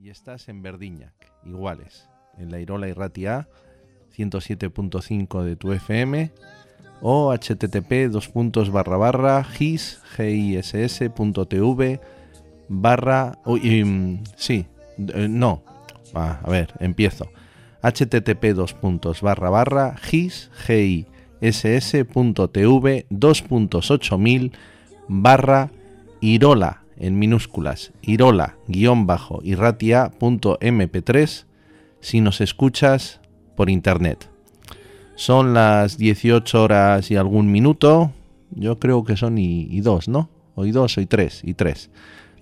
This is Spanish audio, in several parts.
y estás en Verdiñac, iguales, en la Irola y Ratia 107.5 de tu FM o http dos puntos barra barra gis giss.tv barra mm, sí eh, no ah, a ver empiezo. Http dos puntos barra barra gis giss.tv 2.8000 barra irola en minúsculas irola guion bajo irratia.mp3 si nos escuchas por internet son las 18 horas y algún minuto. Yo creo que son y, dos, ¿no? Hoy dos, hoy tres, y tres.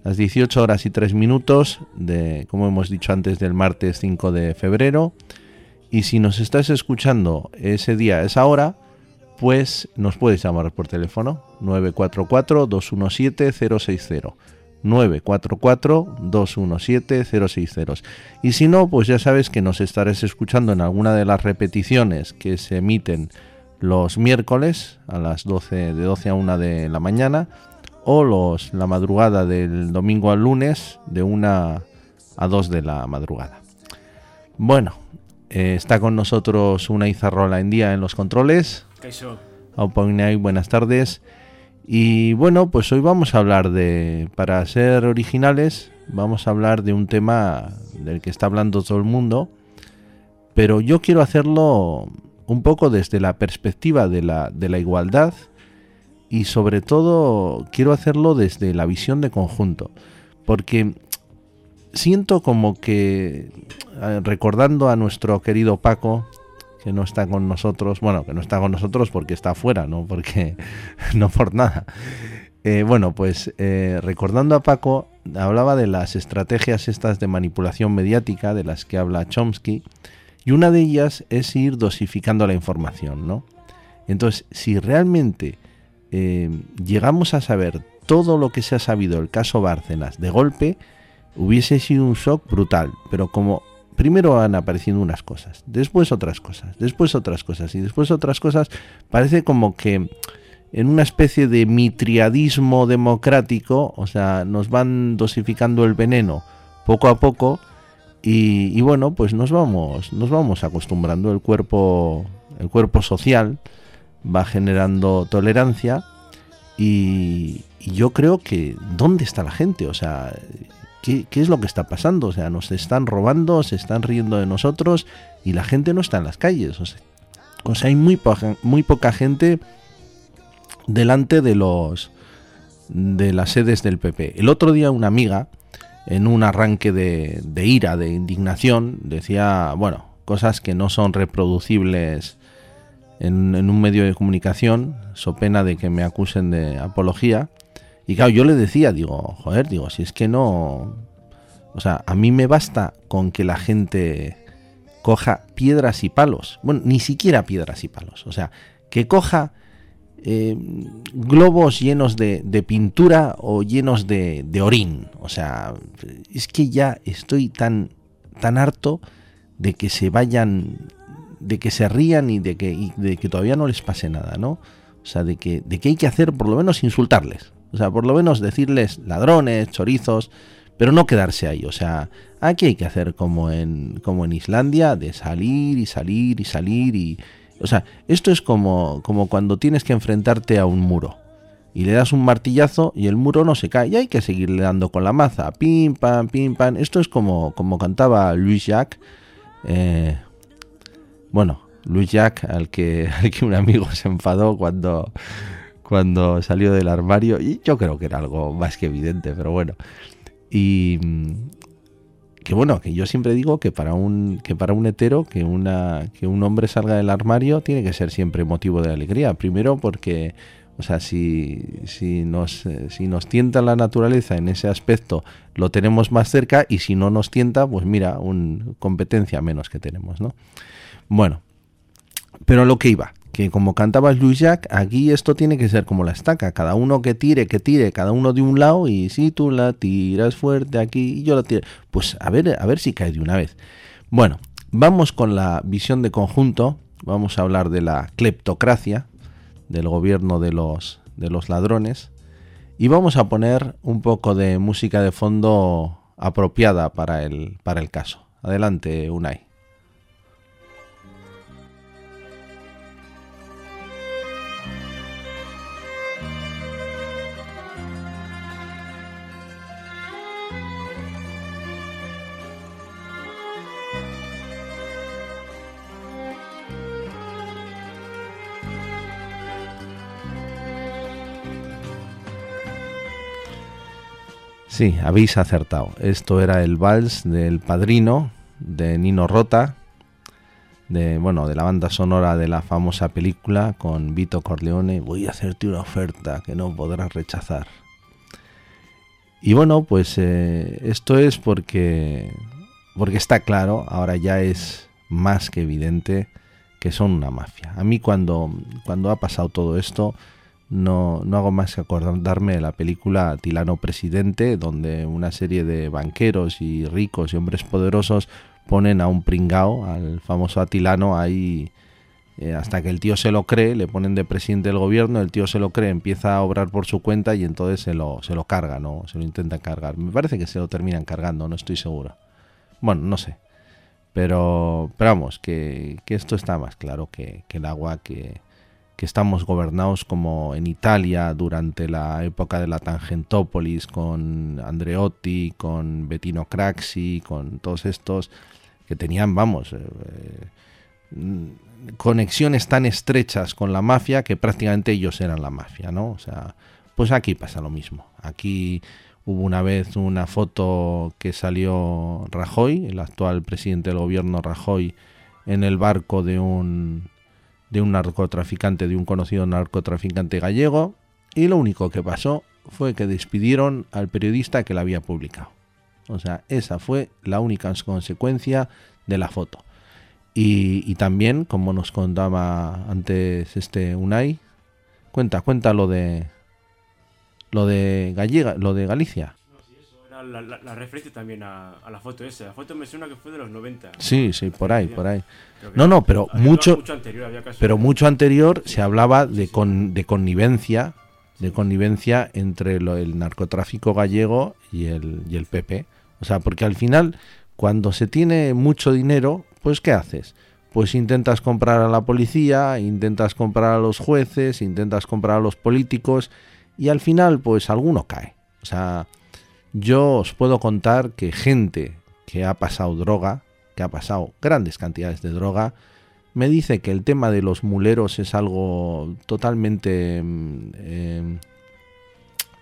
Las 18 horas y tres minutos de, como hemos dicho antes, del martes 5 de febrero. Y si nos estás escuchando ese día, esa hora, pues nos puedes llamar por teléfono 944-217-060. 944-217-060. Y si no, pues ya sabes que nos estarás escuchando en alguna de las repeticiones que se emiten los miércoles a las 12, de 12 a 1 de la mañana o los, la madrugada del domingo al lunes de 1 a 2 de la madrugada. Bueno, eh, está con nosotros una Izarrola en día en los controles. Buenas tardes. Y bueno, pues hoy vamos a hablar de, para ser originales, vamos a hablar de un tema del que está hablando todo el mundo, pero yo quiero hacerlo un poco desde la perspectiva de la, de la igualdad y sobre todo quiero hacerlo desde la visión de conjunto, porque siento como que, eh, recordando a nuestro querido Paco, que no está con nosotros, bueno, que no está con nosotros porque está afuera, no porque no por nada. Eh, bueno, pues eh, recordando a Paco, hablaba de las estrategias estas de manipulación mediática de las que habla Chomsky, y una de ellas es ir dosificando la información, ¿no? Entonces, si realmente eh, llegamos a saber todo lo que se ha sabido del caso Bárcenas de golpe, hubiese sido un shock brutal, pero como primero van apareciendo unas cosas, después otras cosas, después otras cosas y después otras cosas, parece como que en una especie de mitriadismo democrático, o sea, nos van dosificando el veneno poco a poco y, bueno, pues nos vamos, nos vamos acostumbrando, el cuerpo, el cuerpo social va generando tolerancia y, y yo creo que ¿dónde está la gente? O sea, ¿qué, es lo que está pasando? O sea, nos están robando, se están riendo de nosotros y la gente no está en las calles. O sea, hay muy poca, poca gente delante de los de las sedes del PP. El otro día una amiga, en un arranque de, ira, de indignación, decía, bueno, cosas que no son reproducibles en, un medio de comunicación, so pena de que me acusen de apología, y claro, yo le decía, digo, joder, digo, si es que no... O sea, a mí me basta con que la gente coja piedras y palos. Bueno, ni siquiera piedras y palos. O sea, que coja eh, globos llenos de, pintura o llenos de, orín. O sea, es que ya estoy tan, tan harto de que se vayan, de que se rían y de que, de que todavía no les pase nada, ¿no? O sea, de que, de que hay que hacer por lo menos insultarles. O sea, por lo menos decirles ladrones, chorizos, pero no quedarse ahí. O sea, aquí hay que hacer como en, como en Islandia, de salir y salir y salir y... O sea, esto es como, como cuando tienes que enfrentarte a un muro y le das un martillazo y el muro no se cae y hay que seguirle dando con la maza, pim, pam, pim, pam. Esto es como, como cantaba Luis Jacques. Eh, bueno, Luis Jacques, al que, al que un amigo se enfadó cuando cuando salió del armario y yo creo que era algo más que evidente, pero bueno. Y mm, que bueno, que yo siempre digo que para un que para un hetero que una que un hombre salga del armario tiene que ser siempre motivo de alegría, primero porque o sea, si, si, nos, si nos tienta la naturaleza en ese aspecto, lo tenemos más cerca y si no nos tienta, pues mira, una competencia menos que tenemos, ¿no? Bueno, pero lo que iba, que como cantaba Louis Jacques, aquí esto tiene que ser como la estaca, cada uno que tire, que tire, cada uno de un lado y si tú la tiras fuerte aquí y yo la tiro, pues a ver, a ver si cae de una vez. Bueno, vamos con la visión de conjunto, vamos a hablar de la cleptocracia, del gobierno de los, de los ladrones y vamos a poner un poco de música de fondo apropiada para el, para el caso. Adelante, Unai. Sí, habéis acertado. Esto era el vals del padrino de Nino Rota, de bueno, de la banda sonora de la famosa película con Vito Corleone. Voy a hacerte una oferta que no podrás rechazar. Y bueno, pues eh, esto es porque porque está claro, ahora ya es más que evidente que son una mafia. A mí cuando cuando ha pasado todo esto no, no hago más que acordarme de la película Tilano Presidente, donde una serie de banqueros y ricos y hombres poderosos ponen a un pringao, al famoso Atilano, ahí eh, hasta que el tío se lo cree, le ponen de presidente del gobierno, el tío se lo cree, empieza a obrar por su cuenta y entonces se lo, se lo carga, ¿no? Se lo intentan cargar. Me parece que se lo terminan cargando, no estoy seguro. Bueno, no sé. Pero, pero vamos, que, que esto está más claro que el agua que, que estamos gobernados como en Italia durante la época de la Tangentópolis con Andreotti, con Bettino Craxi, con todos estos que tenían, vamos, eh, eh, conexiones tan estrechas con la mafia que prácticamente ellos eran la mafia, ¿no? O sea, pues aquí pasa lo mismo. Aquí hubo una vez una foto que salió Rajoy, el actual presidente del gobierno Rajoy, en el barco de un de un narcotraficante, de un conocido narcotraficante gallego, y lo único que pasó fue que despidieron al periodista que la había publicado. O sea, esa fue la única consecuencia de la foto. Y, también, como nos contaba antes este Unai, cuenta, cuenta lo de lo de Gallega, lo de Galicia la, referencia también a, la foto esa. La foto me suena que fue de los 90. Sí, sí, por ahí, por ahí. No, no, pero mucho, anterior, pero mucho anterior se hablaba de, con, de connivencia, de connivencia entre el narcotráfico gallego y el, y el PP. O sea, porque al final, cuando se tiene mucho dinero, pues ¿qué haces? Pues intentas comprar a la policía, intentas comprar a los jueces, intentas comprar a los políticos y al final, pues alguno cae. O sea, yo os puedo contar que gente que ha pasado droga, que ha pasado grandes cantidades de droga, me dice que el tema de los muleros es algo totalmente... Mm, em,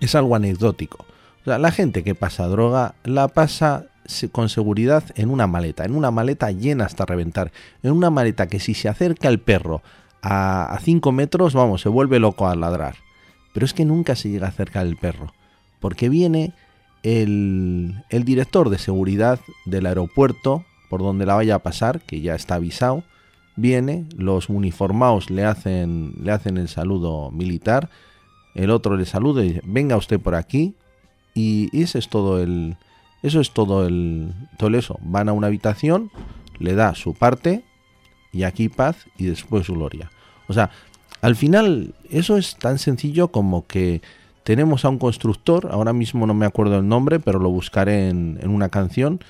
es algo anecdótico. O sea, la gente que pasa droga la pasa con seguridad en una maleta, en una maleta llena hasta reventar, en una maleta que si se acerca el perro a 5 metros, vamos, se vuelve loco a ladrar. Pero es que nunca se llega a acercar el perro, porque viene el, director de seguridad del aeropuerto, por donde la vaya a pasar, que ya está avisado, viene, los uniformados le hacen, le hacen el saludo militar, el otro le saluda y dice, venga usted por aquí, y ese es todo el, eso es todo el, todo eso. Van a una habitación, le da su parte, y aquí paz, y después su gloria. O sea, al final, eso es tan sencillo como que tenemos a un constructor, ahora mismo no me acuerdo el nombre, pero lo buscaré en, una canción,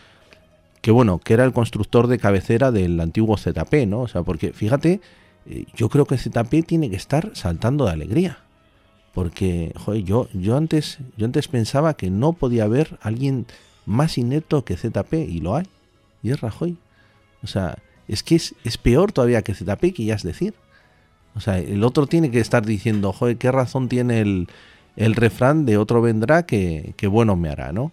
que bueno, que era el constructor de cabecera del antiguo ZP, ¿no? O sea, porque fíjate, eh, yo creo que ZP tiene que estar saltando de alegría. Porque, joder, yo, yo, antes, yo antes pensaba que no podía haber alguien más inepto que ZP, y lo hay, y es Rajoy. O sea, es que es, es peor todavía que ZP, que ya es decir. O sea, el otro tiene que estar diciendo, joder, ¿qué razón tiene el, el refrán de otro vendrá que, bueno me hará, ¿no?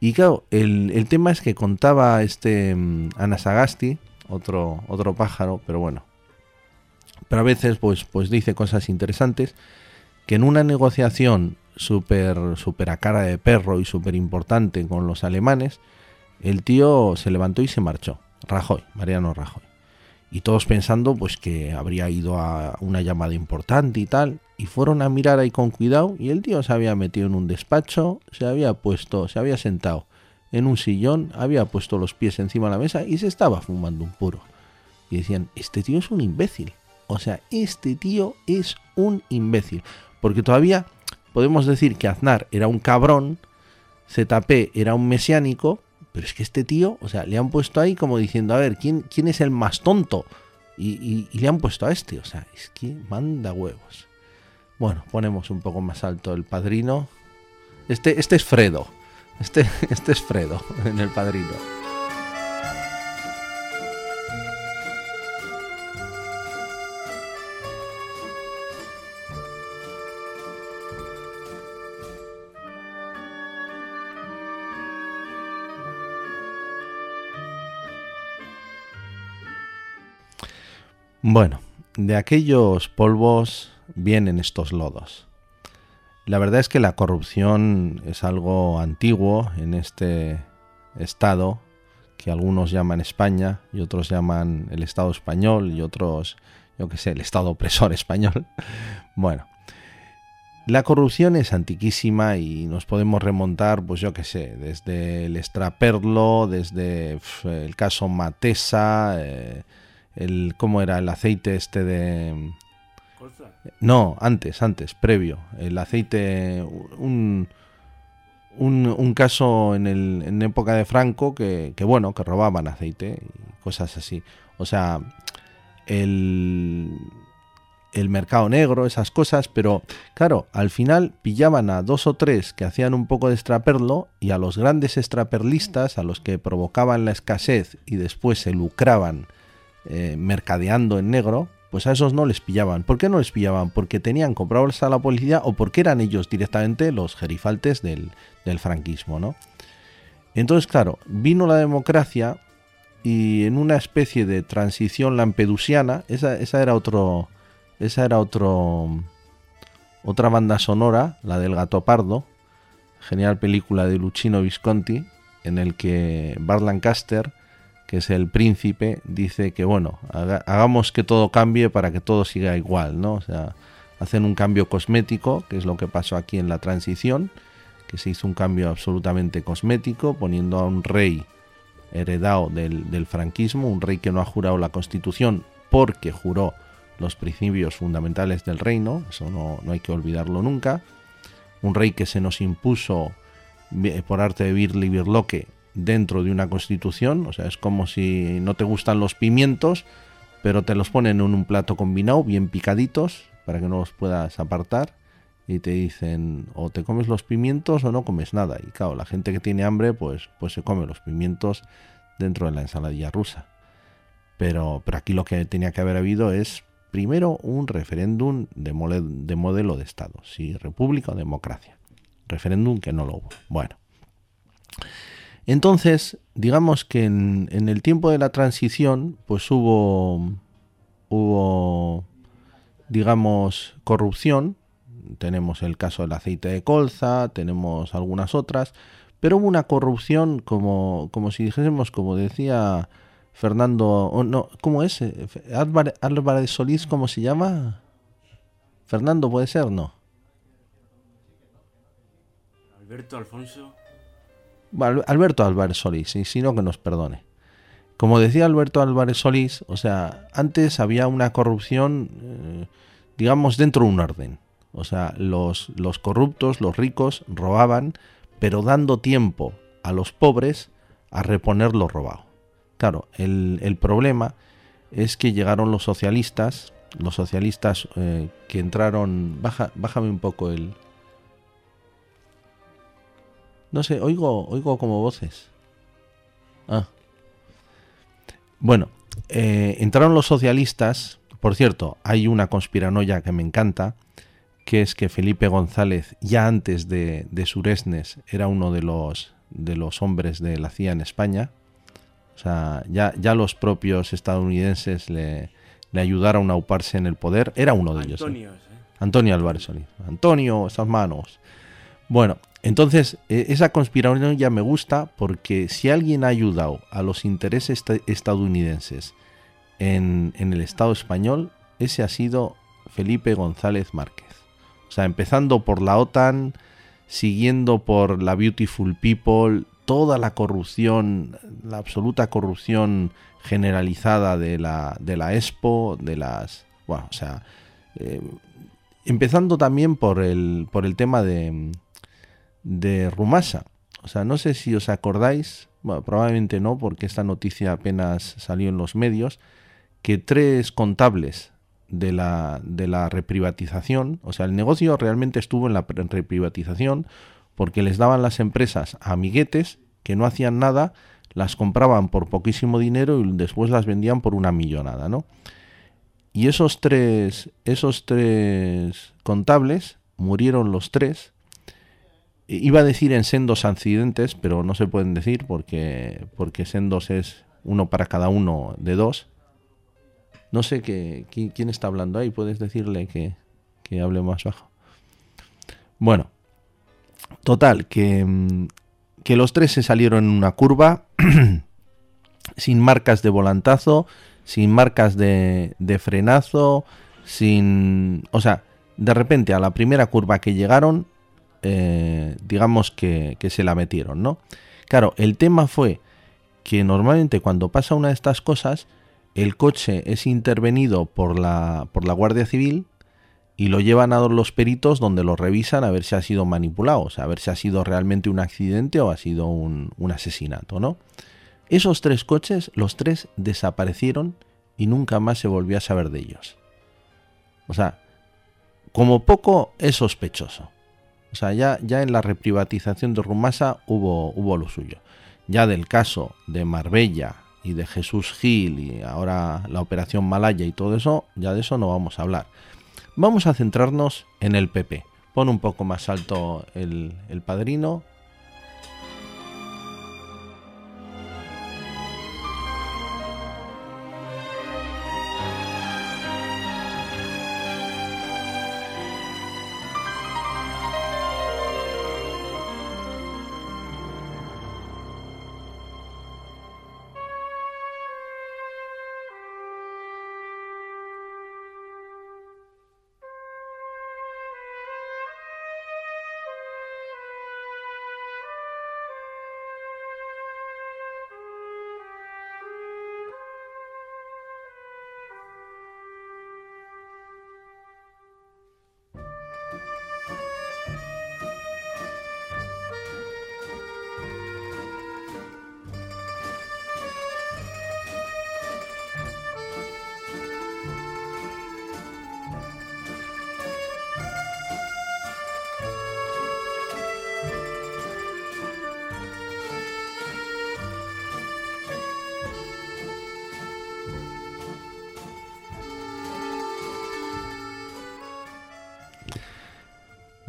Y claro, el, tema es que contaba este um, Anasagasti, otro, otro pájaro, pero bueno. Pero a veces pues, pues dice cosas interesantes, que en una negociación súper super a cara de perro y súper importante con los alemanes, el tío se levantó y se marchó. Rajoy, Mariano Rajoy y todos pensando pues que habría ido a una llamada importante y tal y fueron a mirar ahí con cuidado y el tío se había metido en un despacho se había puesto se había sentado en un sillón había puesto los pies encima de la mesa y se estaba fumando un puro. Y decían este tío es un imbécil o sea este tío es un imbécil. Porque todavía podemos decir que Aznar era un cabrón ZP era un mesiánico, pero es que este tío, o sea, le han puesto ahí como diciendo, a ver, ¿quién, quién es el más tonto? Y, le han puesto a este, o sea, es que manda huevos. Bueno, ponemos un poco más alto el padrino. Este, este es Fredo. Este, este es Fredo en el padrino. Bueno, de aquellos polvos vienen estos lodos. La verdad es que la corrupción es algo antiguo en este estado que algunos llaman España y otros llaman el Estado español y otros, yo qué sé, el Estado opresor español. Bueno, la corrupción es antiquísima y nos podemos remontar, pues yo qué sé, desde el extraperlo, desde el caso Matesa, eh, el cómo era el aceite este de no, antes, antes, previo. El aceite, un, un, caso en, el, en época de Franco que, que, bueno, que robaban aceite y cosas así. O sea, el, el mercado negro, esas cosas, pero claro, al final pillaban a dos o tres que hacían un poco de extraperlo y a los grandes extraperlistas, a los que provocaban la escasez y después se lucraban eh, mercadeando en negro, pues a esos no les pillaban. ¿Por qué no les pillaban? ¿Porque tenían comprados a la policía o porque eran ellos directamente los gerifaltes del, franquismo, ¿no? Entonces, claro, vino la democracia y en una especie de transición lampedusiana, esa, esa era otro, esa era otro, otra banda sonora, la del Gato Pardo, genial película de Luchino Visconti, en el que Bart Lancaster que es el príncipe, dice que bueno, hagamos que todo cambie para que todo siga igual, ¿no? O sea, hacen un cambio cosmético, que es lo que pasó aquí en la transición, que se hizo un cambio absolutamente cosmético, poniendo a un rey heredado del, franquismo, un rey que no ha jurado la constitución porque juró los principios fundamentales del reino, eso no, no hay que olvidarlo nunca, un rey que se nos impuso eh, por arte de Birli Birloque dentro de una constitución, o sea, es como si no te gustan los pimientos, pero te los ponen en un plato combinado, bien picaditos, para que no los puedas apartar, y te dicen, o te comes los pimientos o no comes nada. Y claro, la gente que tiene hambre, pues, pues se come los pimientos dentro de la ensaladilla rusa. Pero, pero aquí lo que tenía que haber habido es, primero, un referéndum de, de modelo de Estado, si república o democracia. Referéndum que no lo hubo. Bueno. Entonces, digamos que en, el tiempo de la transición, pues hubo, hubo, digamos, corrupción. Tenemos el caso del aceite de colza, tenemos algunas otras, pero hubo una corrupción como, como si dijésemos, como decía Fernando, no, ¿cómo es? Álvarez Solís, ¿cómo se llama? Fernando puede ser, ¿no? Alberto Alfonso. Alberto Álvarez Solís, y si no que nos perdone. Como decía Alberto Álvarez Solís, o sea, antes había una corrupción, eh, digamos, dentro de un orden. O sea, los, los corruptos, los ricos, robaban, pero dando tiempo a los pobres a reponer lo robado. Claro, el, problema es que llegaron los socialistas, los socialistas eh, que entraron, baja, bájame un poco el, no sé, oigo, oigo como voces. Ah. Bueno, eh, entraron los socialistas. Por cierto, hay una conspiranoia que me encanta, que es que Felipe González, ya antes de, de Suresnes, era uno de los, de los hombres de la CIA en España. O sea, ya, ya los propios estadounidenses le, le ayudaron a uparse en el poder. Era uno de ellos. ¿eh? Antonio Álvarez Solís. Antonio, esas manos. Bueno, entonces, e, esa conspiración ya me gusta porque si alguien ha ayudado a los intereses estadounidenses en, el Estado español, ese ha sido Felipe González Márquez. O sea, empezando por la OTAN, siguiendo por la Beautiful People, toda la corrupción, la absoluta corrupción generalizada de la, de la de las... Bueno, o sea, eh, empezando también por el, por el tema de de Rumasa. O sea, no sé si os acordáis, bueno, probablemente no, porque esta noticia apenas salió en los medios, que tres contables de la, de la reprivatización, o sea, el negocio realmente estuvo en la reprivatización porque les daban las empresas a amiguetes que no hacían nada, las compraban por poquísimo dinero y después las vendían por una millonada, ¿no? Y esos tres, esos tres contables murieron los tres. Iba a decir en sendos accidentes, pero no se pueden decir porque, porque sendos es uno para cada uno de dos. No sé qué, quién está hablando ahí, puedes decirle que, que hable más bajo. Bueno, total, que, mm, que los tres se salieron en una curva sin marcas de volantazo, sin marcas de, de frenazo, sin... O sea, de repente a la primera curva que llegaron, eh, digamos que, que, se la metieron, ¿no? Claro, el tema fue que normalmente cuando pasa una de estas cosas, el coche es intervenido por la, por la Guardia Civil y lo llevan a los peritos donde lo revisan a ver si ha sido manipulado, a ver si ha sido realmente un accidente o ha sido un, un asesinato, ¿no? Esos tres coches, los tres desaparecieron y nunca más se volvió a saber de ellos. O sea, como poco es sospechoso. O sea, ya, ya en la reprivatización de Rumasa hubo, hubo lo suyo. Ya del caso de Marbella y de Jesús Gil y ahora la operación Malaya y todo eso, ya de eso no vamos a hablar. Vamos a centrarnos en el PP. Pon un poco más alto el, el padrino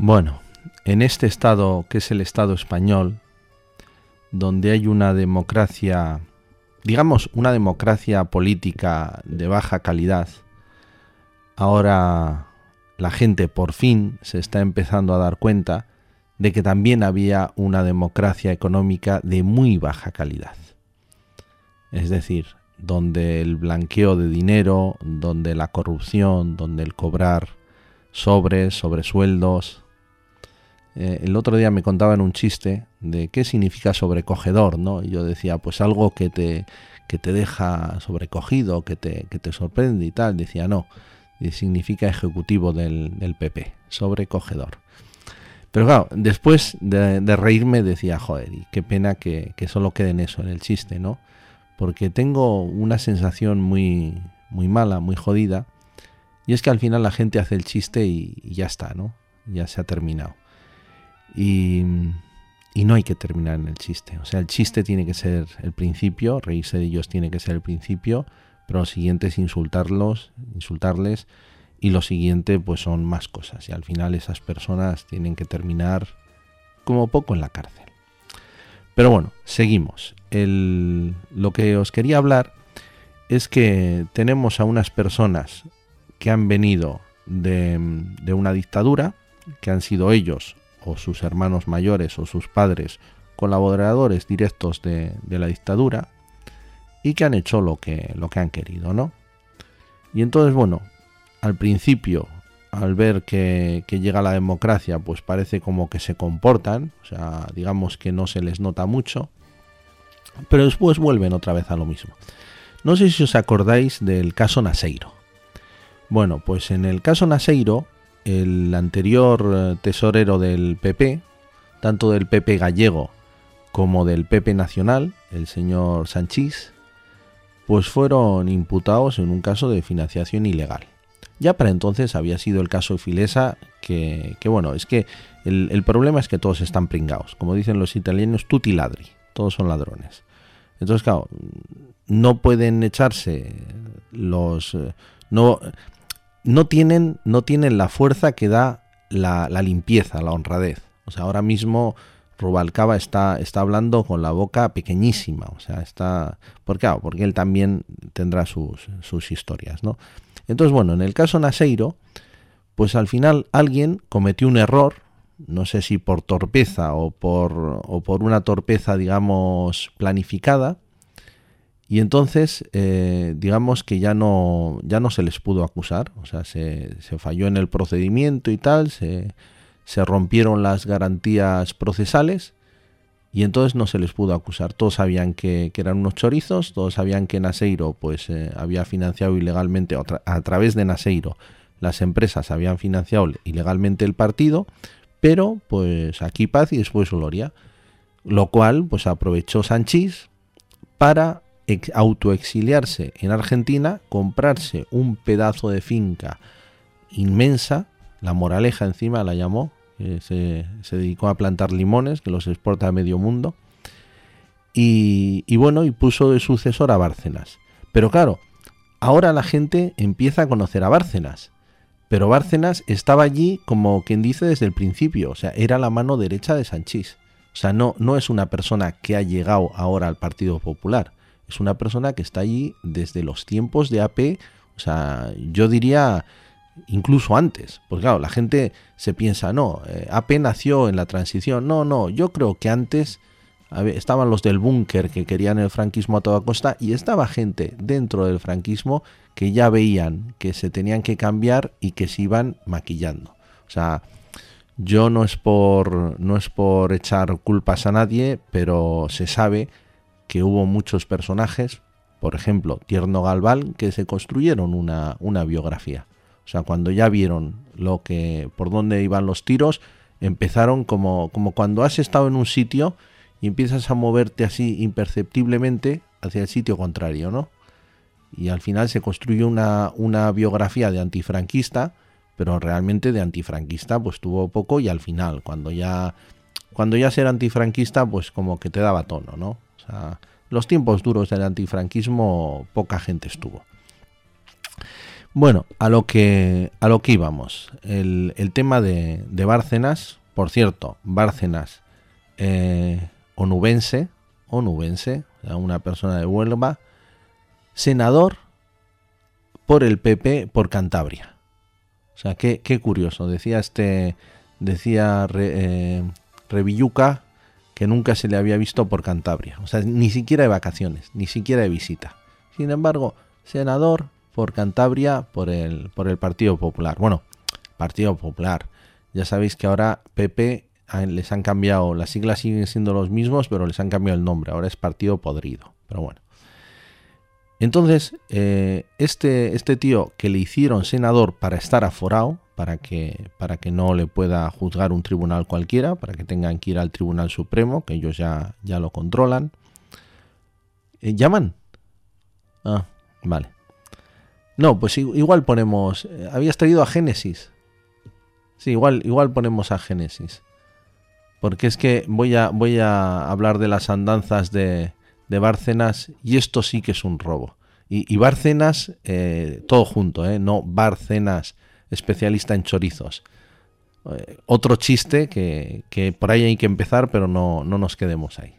Bueno, en este estado que es el Estado español, donde hay una democracia, digamos, una democracia política de baja calidad, ahora la gente por fin se está empezando a dar cuenta de que también había una democracia económica de muy baja calidad. Es decir, donde el blanqueo de dinero, donde la corrupción, donde el cobrar sobres, sobresueldos, eh, el otro día me contaban un chiste de qué significa sobrecogedor, ¿no? Y yo decía, pues algo que te, que te deja sobrecogido, que te, que te sorprende y tal. Decía, no, significa ejecutivo del, del PP, sobrecogedor. Pero claro, después de, reírme decía, joder, y qué pena que, solo quede en eso, en el chiste, ¿no? Porque tengo una sensación muy, muy mala, muy jodida, y es que al final la gente hace el chiste y ya está, ¿no? Ya se ha terminado. Y, no hay que terminar en el chiste. O sea, el chiste tiene que ser el principio, reírse de ellos tiene que ser el principio, pero lo siguiente es insultarlos, insultarles, y lo siguiente pues son más cosas. Y al final esas personas tienen que terminar como poco en la cárcel. Pero bueno, seguimos. lo que os quería hablar es que tenemos a unas personas que han venido de, de una dictadura, que han sido ellos o sus hermanos mayores o sus padres colaboradores directos de, la dictadura y que han hecho lo que, lo que han querido, ¿no? Y entonces, bueno, al principio, al ver que, que, llega la democracia, pues parece como que se comportan, o sea, digamos que no se les nota mucho, pero después vuelven otra vez a lo mismo. No sé si os acordáis del caso Naseiro. Bueno, pues en el caso Naseiro, el anterior eh, tesorero del PP, tanto del PP gallego como del PP Nacional, el señor Sanchís, pues fueron imputados en un caso de financiación ilegal. Ya para entonces había sido el caso Filesa, que, bueno, es que el, problema es que todos están pringados. Como dicen los italianos, tutti ladri, todos son ladrones. Entonces, claro, no pueden echarse los... Eh, no, no, tienen, no tienen la fuerza que da la, la limpieza, la honradez. O sea, ahora mismo Rubalcaba está, está hablando con la boca pequeñísima, o sea, está... ¿Por qué? Porque él también tendrá sus, sus historias, ¿no? Entonces, bueno, en el caso Naseiro, pues al final alguien cometió un error, no sé si por torpeza o por, o por una torpeza, digamos, planificada, y entonces, eh, digamos que ya no, ya no se les pudo acusar, o sea, se, se falló en el procedimiento y tal, se, se rompieron las garantías procesales y entonces no se les pudo acusar. Todos sabían que, eran unos chorizos, todos sabían que Naseiro pues, eh, había financiado ilegalmente, a través de Naseiro, las empresas habían financiado ilegalmente el partido, pero pues aquí paz y después gloria. Lo cual pues aprovechó Sanchís para autoexiliarse en Argentina, comprarse un pedazo de finca inmensa, la moraleja encima la llamó, se, dedicó a plantar limones, que los exporta a medio mundo. Y, bueno, y puso de sucesor a Bárcenas. Pero claro, ahora la gente empieza a conocer a Bárcenas. Pero Bárcenas estaba allí como quien dice desde el principio, o sea, era la mano derecha de Sanchís. O sea, no, no es una persona que ha llegado ahora al Partido Popular, es una persona que está allí desde los tiempos de AP, o sea, yo diría incluso antes, porque claro, la gente se piensa, no, eh, AP nació en la transición, no, no, yo creo que antes estaban los del búnker que querían el franquismo a toda costa y estaba gente dentro del franquismo que ya veían que se tenían que cambiar y que se iban maquillando. O sea, yo no es por no es por echar culpas a nadie, pero se sabe que hubo muchos personajes, por ejemplo, Tierno Galval, que se construyeron una, una biografía. O sea, cuando ya vieron lo que por dónde iban los tiros, empezaron como, como cuando has estado en un sitio y empiezas a moverte así imperceptiblemente hacia el sitio contrario, ¿no? Y al final se construye una, una biografía de antifranquista, pero realmente de antifranquista pues tuvo poco y al final, cuando ya cuando ya ser antifranquista pues como que te daba tono, ¿no? Los tiempos duros del antifranquismo poca gente estuvo. Bueno, a lo que, a lo que íbamos. El, tema de, Bárcenas, por cierto, Bárcenas eh, onubense, onubense, una persona de Huelva, senador por el PP por Cantabria. O sea, qué, qué curioso. Decía este, decía eh, Revilluca que nunca se le había visto por Cantabria. O sea, ni siquiera de vacaciones, ni siquiera de visita. Sin embargo, senador por Cantabria por el, por el Partido Popular. Bueno, Partido Popular. Ya sabéis que ahora PP les han cambiado, las siglas siguen siendo los mismos, pero les han cambiado el nombre. Ahora es Partido Podrido. Pero bueno. Entonces, eh, este, este tío que le hicieron senador para estar aforado, para que, para que no le pueda juzgar un tribunal cualquiera, para que tengan que ir al Tribunal Supremo, que ellos ya, ya lo controlan. Eh, ¿Llaman? Ah, vale. No, pues igual ponemos. Eh, habías traído a Génesis. Sí, igual, igual ponemos a Génesis. Porque es que voy a, voy a hablar de las andanzas de, de Bárcenas y esto sí que es un robo. Y, Bárcenas, eh, todo junto, ¿eh? no Bárcenas, especialista en chorizos. Eh, otro chiste que, que, por ahí hay que empezar, pero no, no nos quedemos ahí.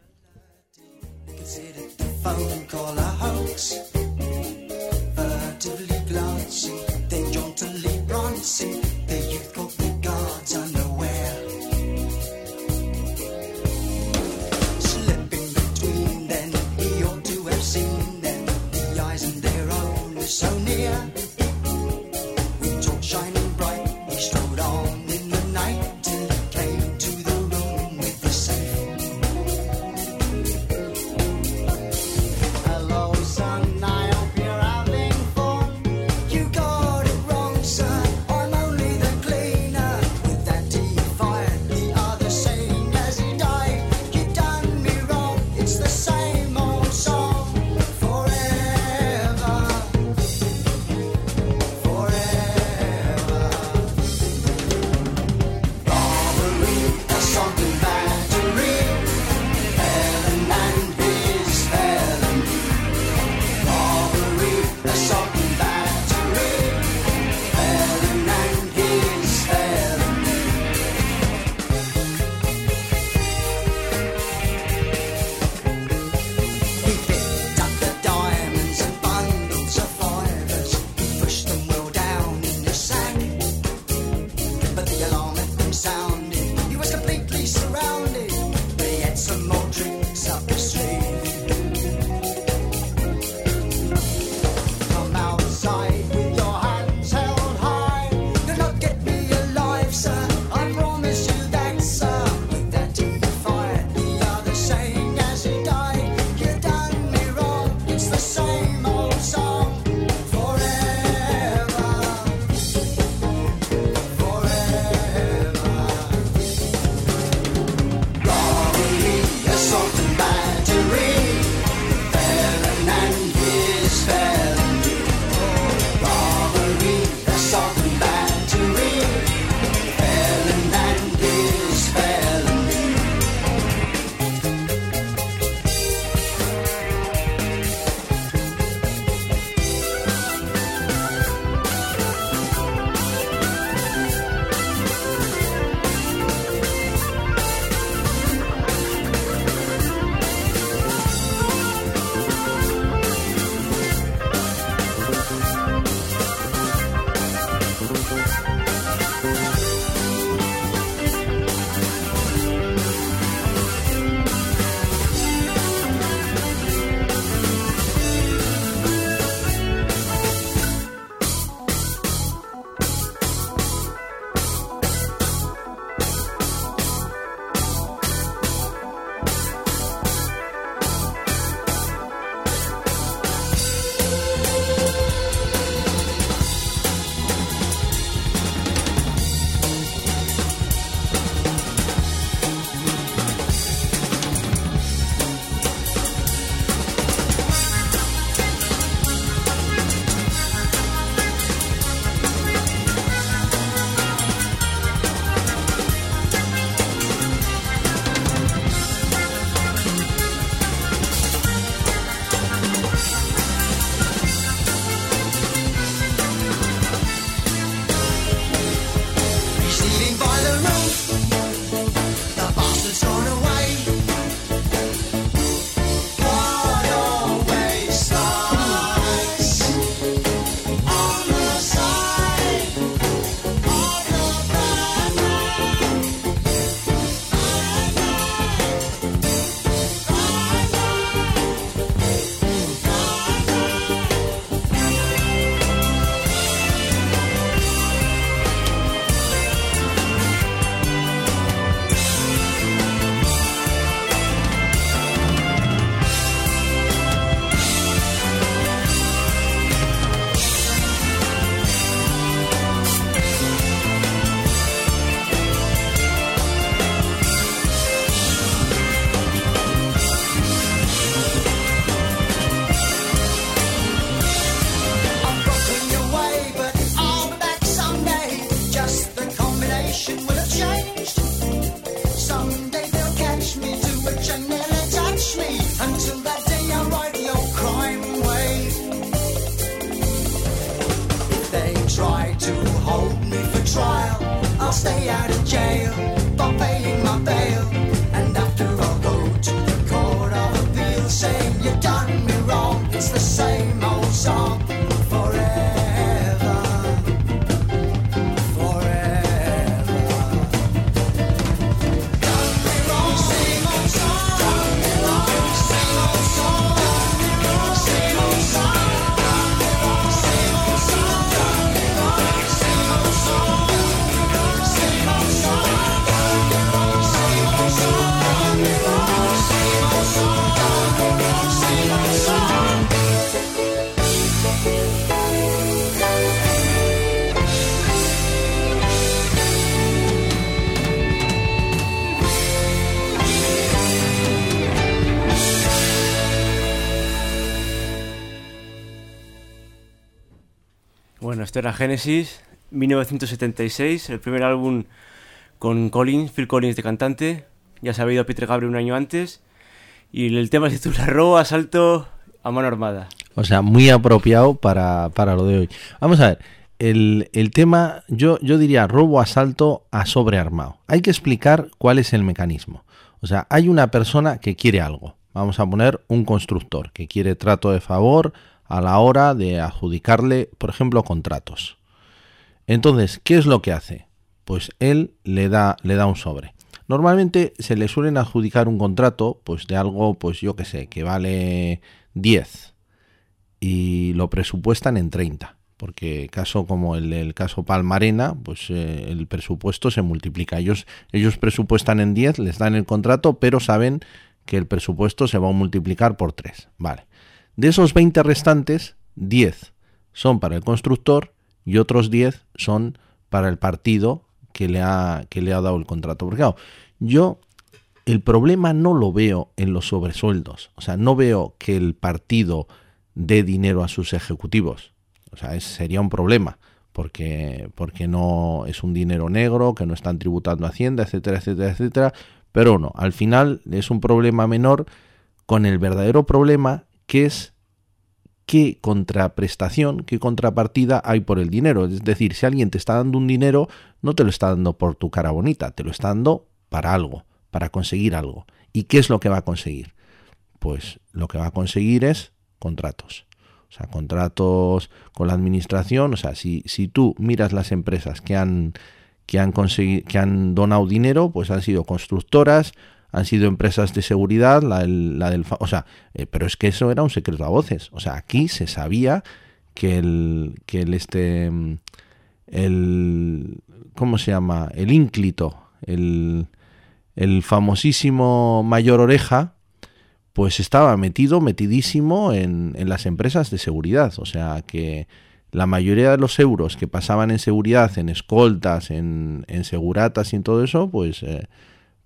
Esto era Genesis, 1976, el primer álbum con Collins, Phil Collins de cantante. Ya se ha habido a Peter Gabriel un año antes. Y el tema se titula Robo, Asalto a mano armada. O sea, muy apropiado para, lo de hoy. Vamos a ver, el, el, tema, yo, yo diría robo, asalto a sobrearmado. Hay que explicar cuál es el mecanismo. O sea, hay una persona que quiere algo. Vamos a poner un constructor que quiere trato de favor a la hora de adjudicarle, por ejemplo, contratos. Entonces, ¿qué es lo que hace? Pues él le da, le da un sobre. Normalmente se le suelen adjudicar un contrato, pues de algo, pues yo que sé, que vale 10 y lo presupuestan en 30 porque caso como el del caso Palmarena, pues eh, el presupuesto se multiplica. Ellos, ellos presupuestan en 10, les dan el contrato, pero saben que el presupuesto se va a multiplicar por 3. Vale. De esos 20 restantes, 10 son para el constructor y otros 10 son para el partido que le ha, que le ha dado el contrato. Porque yo el problema no lo veo en los sobresueldos. O sea, no veo que el partido dé dinero a sus ejecutivos. O sea, sería un problema. Porque, porque no es un dinero negro, que no están tributando Hacienda, etcétera, etcétera, etcétera. Pero no, al final es un problema menor con el verdadero problema que es qué contraprestación, qué contrapartida hay por el dinero. Es decir, si alguien te está dando un dinero, no te lo está dando por tu cara bonita, te lo está dando para algo, para conseguir algo. ¿Y qué es lo que va a conseguir? Pues lo que va a conseguir es contratos. O sea, contratos con la administración. O sea, si, si tú miras las empresas que han, que han, conseguido, que han donado dinero, pues han sido constructoras, han sido empresas de seguridad, la, del... O sea, eh, pero es que eso era un secreto a voces. O sea, aquí se sabía que el, que el este... El, ¿Cómo se llama? El ínclito, el, el famosísimo mayor oreja, pues estaba metido, metidísimo en, en, las empresas de seguridad. O sea que la mayoría de los euros que pasaban en seguridad, en escoltas, en, en seguratas y en todo eso, pues eh,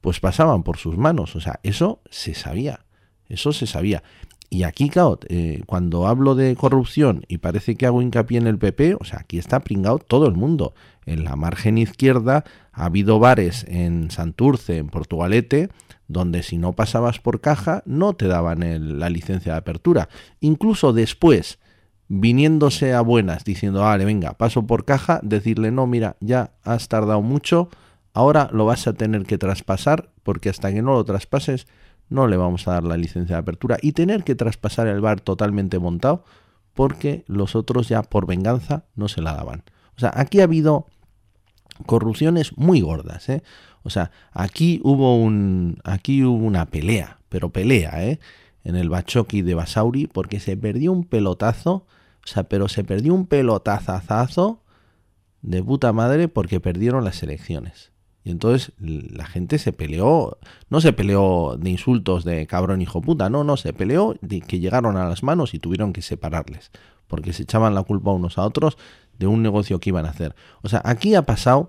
pues pasaban por sus manos. O sea, eso se sabía, eso se sabía. Y aquí, claro, eh, cuando hablo de corrupción y parece que hago hincapié en el PP, o sea, aquí está pringado todo el mundo. En la margen izquierda ha habido bares en Santurce, en Portugalete, donde si no pasabas por caja no te daban la licencia de apertura. Incluso después, viniéndose a buenas, diciendo, vale, venga, paso por caja, decirle, no, mira, ya has tardado mucho, Ahora lo vas a tener que traspasar porque hasta que no lo traspases no le vamos a dar la licencia de apertura y tener que traspasar el bar totalmente montado porque los otros ya por venganza no se la daban. O sea, aquí ha habido corrupciones muy gordas, ¿eh? O sea, aquí hubo un aquí hubo una pelea, pero pelea, ¿eh? En el Bachoqui de Basauri porque se perdió un pelotazo, o sea, pero se perdió un pelotazazazo de puta madre porque perdieron las elecciones. Y entonces la gente se peleó, no se peleó de insultos de cabrón hijo puta, no, no, se peleó de que llegaron a las manos y tuvieron que separarles, porque se echaban la culpa unos a otros de un negocio que iban a hacer. O sea, aquí ha pasado,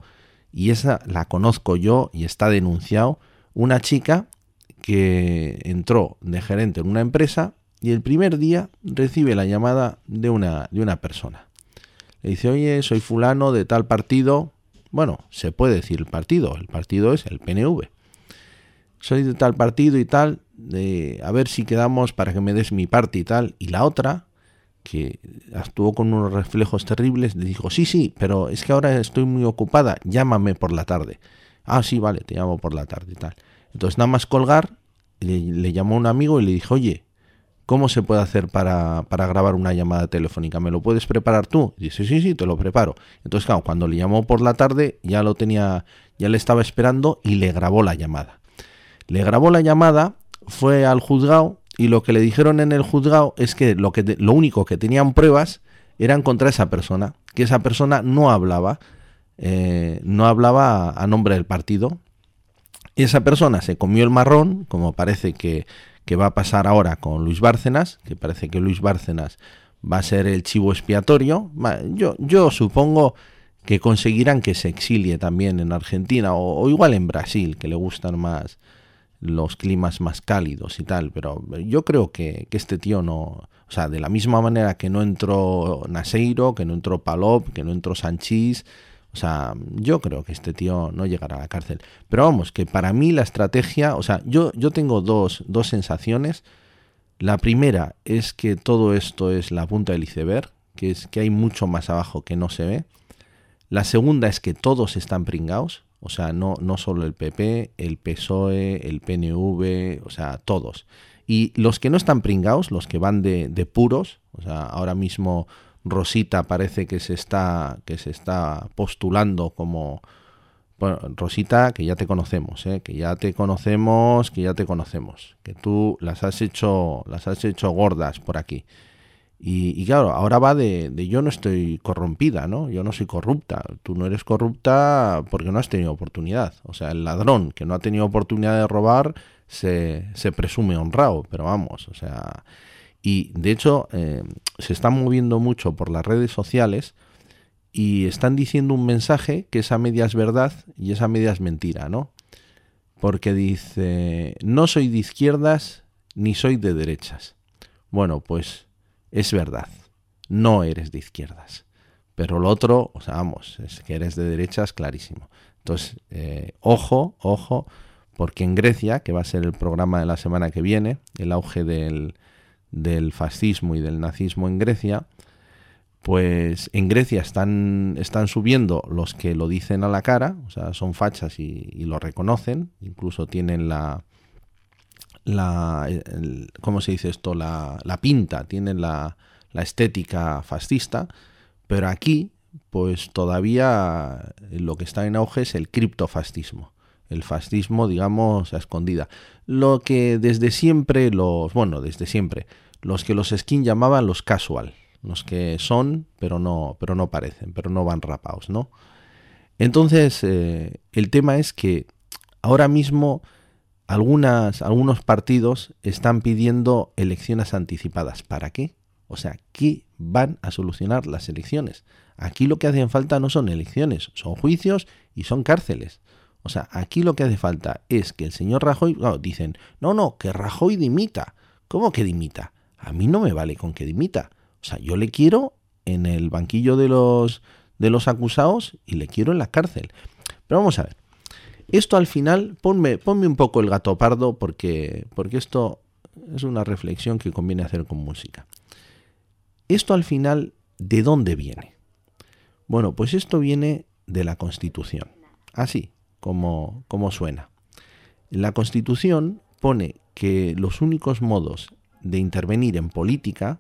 y esa la conozco yo y está denunciado, una chica que entró de gerente en una empresa y el primer día recibe la llamada de una, de una persona. Le dice, oye, soy fulano de tal partido, bueno, se puede decir el partido, el partido es el PNV. Soy de tal partido y tal, de a ver si quedamos para que me des mi parte y tal. Y la otra que actuó con unos reflejos terribles, le dijo, sí, sí, pero es que ahora estoy muy ocupada, llámame por la tarde. Ah, sí, vale, te llamo por la tarde y tal. Entonces nada más colgar, le, le llamó un amigo y le dijo, oye, ¿cómo se puede hacer para, para, grabar una llamada telefónica? ¿Me lo puedes preparar tú? Y dice, sí, sí, te lo preparo. Entonces, claro, cuando le llamó por la tarde, ya lo tenía, ya le estaba esperando y le grabó la llamada. Le grabó la llamada, fue al juzgado y lo que le dijeron en el juzgado es que lo, que lo único que tenían pruebas eran contra esa persona, que esa persona no hablaba, eh, no hablaba a nombre del partido. Esa persona se comió el marrón, como parece que, que va a pasar ahora con Luis Bárcenas, que parece que Luis Bárcenas va a ser el chivo expiatorio. Yo, yo supongo que conseguirán que se exilie también en Argentina o, igual en Brasil, que le gustan más, los climas más cálidos y tal, pero yo creo que, este tío no, o sea, de la misma manera que no entró Naseiro, que no entró Palop, que no entró Sanchís, o sea, yo creo que este tío no llegará a la cárcel. Pero vamos, que para mí la estrategia, o sea, yo, yo tengo dos, dos sensaciones. La primera es que todo esto es la punta del iceberg, que es que hay mucho más abajo que no se ve. La segunda es que todos están pringados, o sea, no, no solo el PP, el PSOE, el PNV, o sea, todos. Y los que no están pringados, los que van de, puros, o sea, ahora mismo Rosita parece que se está, que se está postulando como... Rosita, que ya te conocemos, ¿eh? que ya te conocemos, que ya te conocemos, que tú las has hecho, las has hecho gordas por aquí. Y, claro, ahora va de, yo no estoy corrompida, ¿no? Yo no soy corrupta. Tú no eres corrupta porque no has tenido oportunidad. O sea, el ladrón que no ha tenido oportunidad de robar se, se presume honrado, pero vamos, o sea... Y de hecho eh, se está moviendo mucho por las redes sociales y están diciendo un mensaje que esa media es verdad y esa media es mentira, ¿no? Porque dice, no soy de izquierdas ni soy de derechas. Bueno, pues es verdad, no eres de izquierdas. Pero lo otro, o sea, vamos, es que eres de derechas, clarísimo. Entonces, eh, ojo, ojo, porque en Grecia, que va a ser el programa de la semana que viene, el auge del, del fascismo y del nazismo en Grecia, pues en Grecia están, están subiendo los que lo dicen a la cara, o sea, son fachas y, lo reconocen, incluso tienen la, la ¿cómo se dice esto? La, la pinta, tienen la, la, estética fascista, pero aquí, pues todavía lo que está en auge es el criptofascismo, el fascismo, digamos, a escondida. Lo que desde siempre los, bueno, desde siempre, los que los skin llamaban los casual, los que son, pero no, pero no parecen, pero no van rapados, ¿no? Entonces, eh, el tema es que ahora mismo algunas, algunos partidos están pidiendo elecciones anticipadas. ¿Para qué? O sea, ¿qué van a solucionar las elecciones? Aquí lo que hacen falta no son elecciones, son juicios y son cárceles. O sea, aquí lo que hace falta es que el señor Rajoy, dicen, no, no, que Rajoy dimita. ¿Cómo que dimita? A mí no me vale con que dimita. O sea, yo le quiero en el banquillo de los, de los acusados y le quiero en la cárcel. Pero vamos a ver, esto al final, ponme, un poco el gato pardo porque, porque esto es una reflexión que conviene hacer con música. Esto al final, ¿de dónde viene? Bueno, pues esto viene de la Constitución, así como, suena. La Constitución pone que los únicos modos de intervenir en política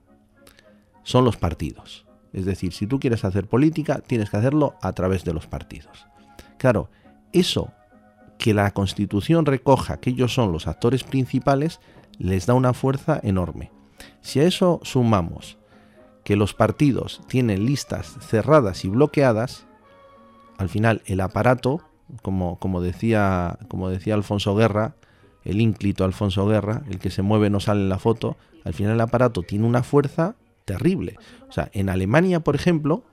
son los partidos. Es decir, si tú quieres hacer política, tienes que hacerlo a través de los partidos. Claro, eso que la Constitución recoja que ellos son los actores principales les da una fuerza enorme. Si a eso sumamos que los partidos tienen listas cerradas y bloqueadas, al final el aparato, como, como, decía, como decía Alfonso Guerra, el ínclito Alfonso Guerra, el que se mueve no sale en la foto, al final el aparato tiene una fuerza terrible. O sea, en Alemania, por ejemplo,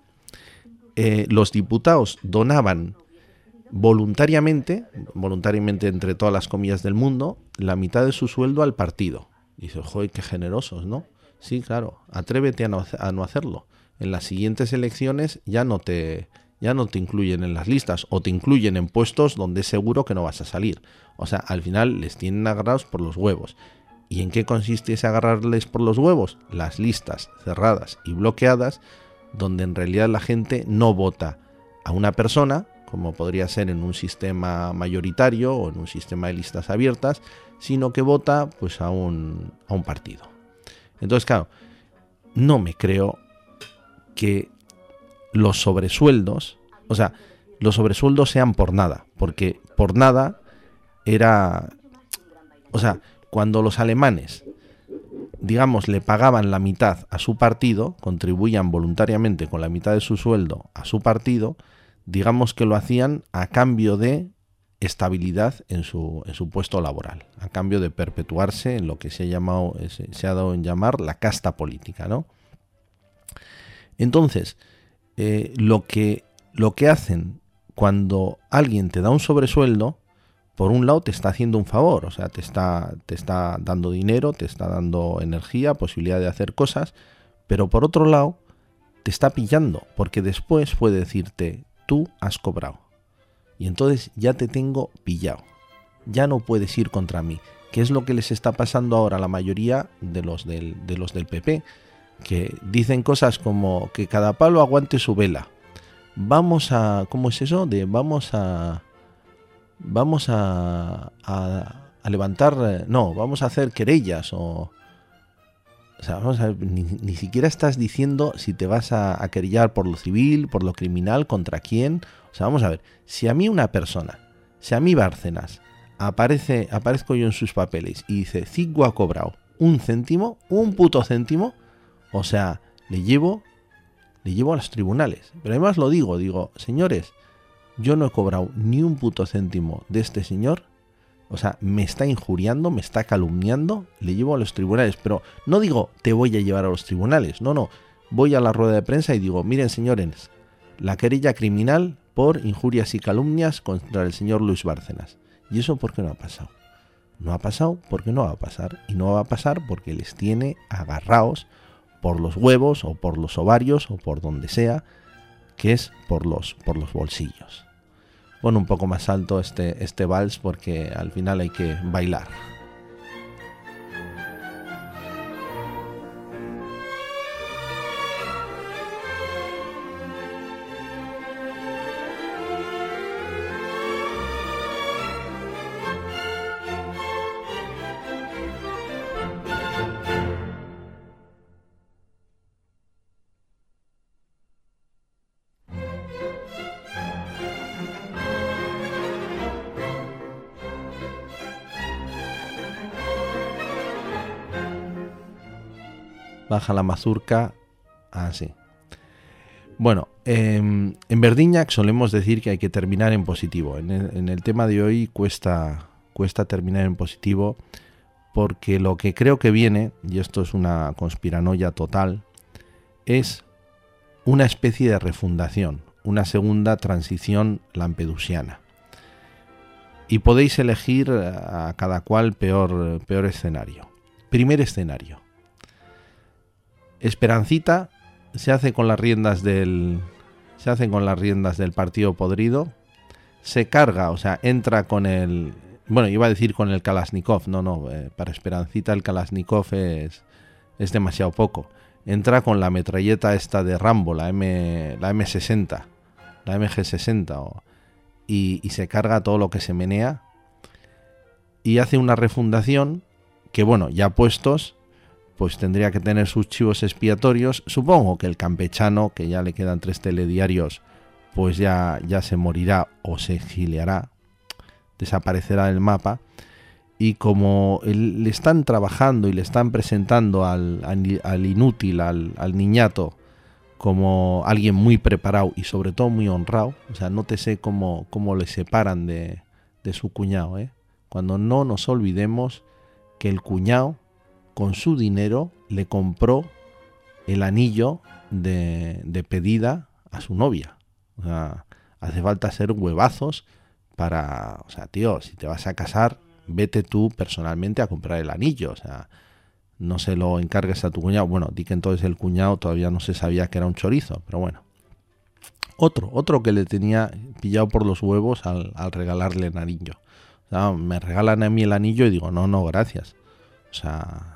eh, los diputados donaban voluntariamente, voluntariamente entre todas las comillas del mundo, la mitad de su sueldo al partido. Dice, joder, qué generosos, ¿no? Sí, claro, atrévete a no, a no, hacerlo. En las siguientes elecciones ya no te ya no te incluyen en las listas o te incluyen en puestos donde es seguro que no vas a salir. O sea, al final les tienen agarrados por los huevos. ¿Y en qué consiste ese agarrarles por los huevos? Las listas cerradas y bloqueadas, donde en realidad la gente no vota a una persona, como podría ser en un sistema mayoritario o en un sistema de listas abiertas, sino que vota pues a un, a un partido. Entonces, claro, no me creo que los sobresueldos, o sea, los sobresueldos sean por nada, porque por nada era, o sea, cuando los alemanes, digamos, le pagaban la mitad a su partido, contribuían voluntariamente con la mitad de su sueldo a su partido, digamos que lo hacían a cambio de estabilidad en su, en su puesto laboral, a cambio de perpetuarse en lo que se ha, llamado, se ha dado en llamar la casta política, ¿no? Entonces, eh, lo, que, lo que hacen cuando alguien te da un sobresueldo, por un lado te está haciendo un favor, o sea, te está, te está dando dinero, te está dando energía, posibilidad de hacer cosas, pero por otro lado te está pillando, porque después puede decirte, tú has cobrado. Y entonces ya te tengo pillado. Ya no puedes ir contra mí. ¿Qué es lo que les está pasando ahora a la mayoría de los de los del PP? Que dicen cosas como que cada palo aguante su vela. Vamos a... ¿Cómo es eso? De vamos a... Vamos a... a, levantar... No, vamos a hacer querellas o... Sea, vamos a ver, ni, siquiera estás diciendo si te vas a, a querellar por lo civil, por lo criminal, contra quién. O sea, vamos a ver, si a mí una persona, si a mí Bárcenas, aparece, aparezco yo en sus papeles y dice, Cigua ha cobrado un céntimo, un puto céntimo, o sea, le llevo, le llevo a los tribunales. Pero además lo digo, digo, señores, yo no he cobrado ni un puto céntimo de este señor, o sea, me está injuriando, me está calumniando, le llevo a los tribunales. Pero no digo, te voy a llevar a los tribunales, no, no. Voy a la rueda de prensa y digo, miren señores, la querella criminal por injurias y calumnias contra el señor Luis Bárcenas. ¿Y eso por qué no ha pasado? No ha pasado porque no va a pasar. Y no va a pasar porque les tiene agarrados por los huevos o por los ovarios o por donde sea, que es por los, por los bolsillos. Pon un poco más alto este, este vals porque al final hay que bailar. Baja la mazurca, así. Bueno, em, en Verdiñac solemos decir que hay que terminar en positivo. En el, tema de hoy cuesta, cuesta terminar en positivo porque lo que creo que viene, y esto es una conspiranoia total, es una especie de refundación, una segunda transición lampedusiana. Y podéis elegir a cada cual peor, peor escenario. Primer escenario. Esperancita se hace con las riendas del se hace con las riendas del partido podrido, se carga, o sea, entra con el bueno, iba a decir con el Kalashnikov, no, no, eh, para Esperancita el Kalashnikov es es demasiado poco. Entra con la metralleta esta de Rambo, la M la M60, la MG60 y, y se carga todo lo que se menea. Y hace una refundación que bueno, ya puestos pues tendría que tener sus chivos expiatorios. Supongo que el campechano, que ya le quedan tres telediarios, pues ya, ya se morirá o se exiliará, desaparecerá del mapa. Y como le están trabajando y le están presentando al, al, inútil, al, al, niñato, como alguien muy preparado y sobre todo muy honrado, o sea, no te sé cómo, cómo le separan de, de su cuñado, ¿eh? Cuando no nos olvidemos que el cuñado con su dinero le compró el anillo de, pedida a su novia. O sea, hace falta ser huevazos para, o sea, tío, si te vas a casar, vete tú personalmente a comprar el anillo, o sea, no se lo encargues a tu cuñado. Bueno, di que entonces el cuñado todavía no se sabía que era un chorizo, pero bueno. Otro, otro que le tenía pillado por los huevos al, regalarle el anillo. O sea, me regalan a mí el anillo y digo, no, no, gracias. O sea,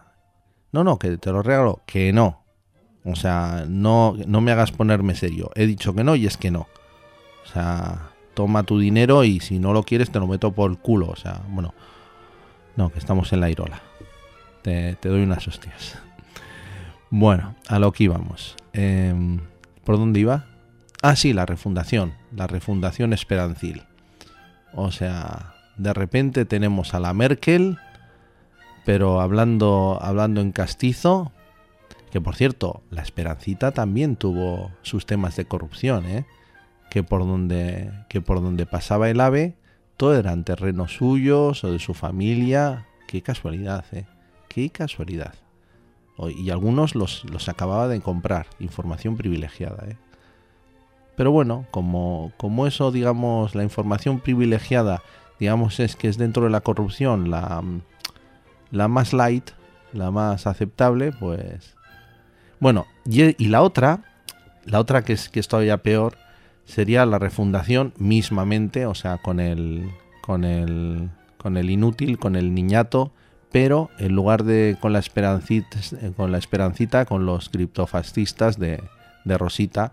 no, no, que te lo regalo, que no. O sea, no, no me hagas ponerme serio. He dicho que no y es que no. O sea, toma tu dinero y si no lo quieres te lo meto por el culo. O sea, bueno, no, que estamos en la Irola. Te, doy unas hostias. Bueno, a lo que íbamos. Em, ¿Por dónde iba? Ah, sí, la refundación. La refundación esperancil. O sea, de repente tenemos a la Merkel, pero hablando, hablando en castizo, que por cierto, la Esperancita también tuvo sus temas de corrupción, ¿eh? que por donde que por donde pasaba el ave todo eran terrenos suyos o de su familia qué casualidad eh qué casualidad y algunos los, los acababa de comprar información privilegiada ¿eh? pero bueno como como eso digamos la información privilegiada digamos es que es dentro de la corrupción la la más light la más aceptable pues bueno, y, la otra, la otra que es, que es todavía peor, sería la refundación mismamente, o sea, con el, con el, con el inútil, con el niñato, pero en lugar de con la esperancita, con la esperancita, con los criptofascistas de, de Rosita,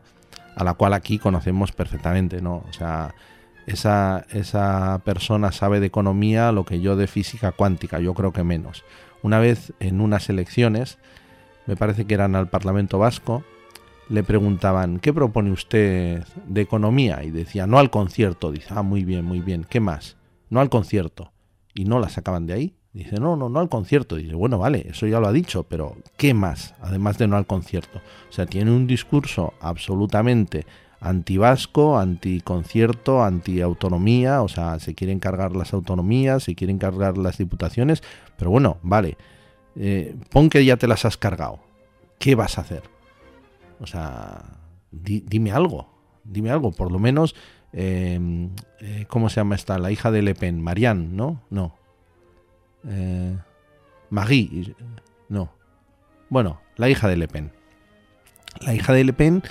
a la cual aquí conocemos perfectamente, ¿no? O sea, esa, esa persona sabe de economía lo que yo de física cuántica, yo creo que menos. Una vez en unas elecciones me parece que eran al Parlamento Vasco, le preguntaban, ¿qué propone usted de economía? Y decía, no al concierto. Dice, ah, muy bien, muy bien. ¿Qué más? No al concierto. Y no la sacaban de ahí. Dice, no, no, no al concierto. Dice, bueno, vale, eso ya lo ha dicho, pero ¿qué más? Además de no al concierto. O sea, tiene un discurso absolutamente anti-vasco, anti-concierto, anti-autonomía. O sea, se quieren cargar las autonomías, se quieren cargar las diputaciones. Pero bueno, vale eh, pon que ya te las has cargado. ¿Qué vas a hacer? O sea, dime algo, dime algo, por lo menos, em, eh, ¿cómo se llama esta? La hija de Le Pen, Marianne, ¿no? No. Eh, Marie, no. Bueno, la hija de Le Pen. La hija de Le Pen,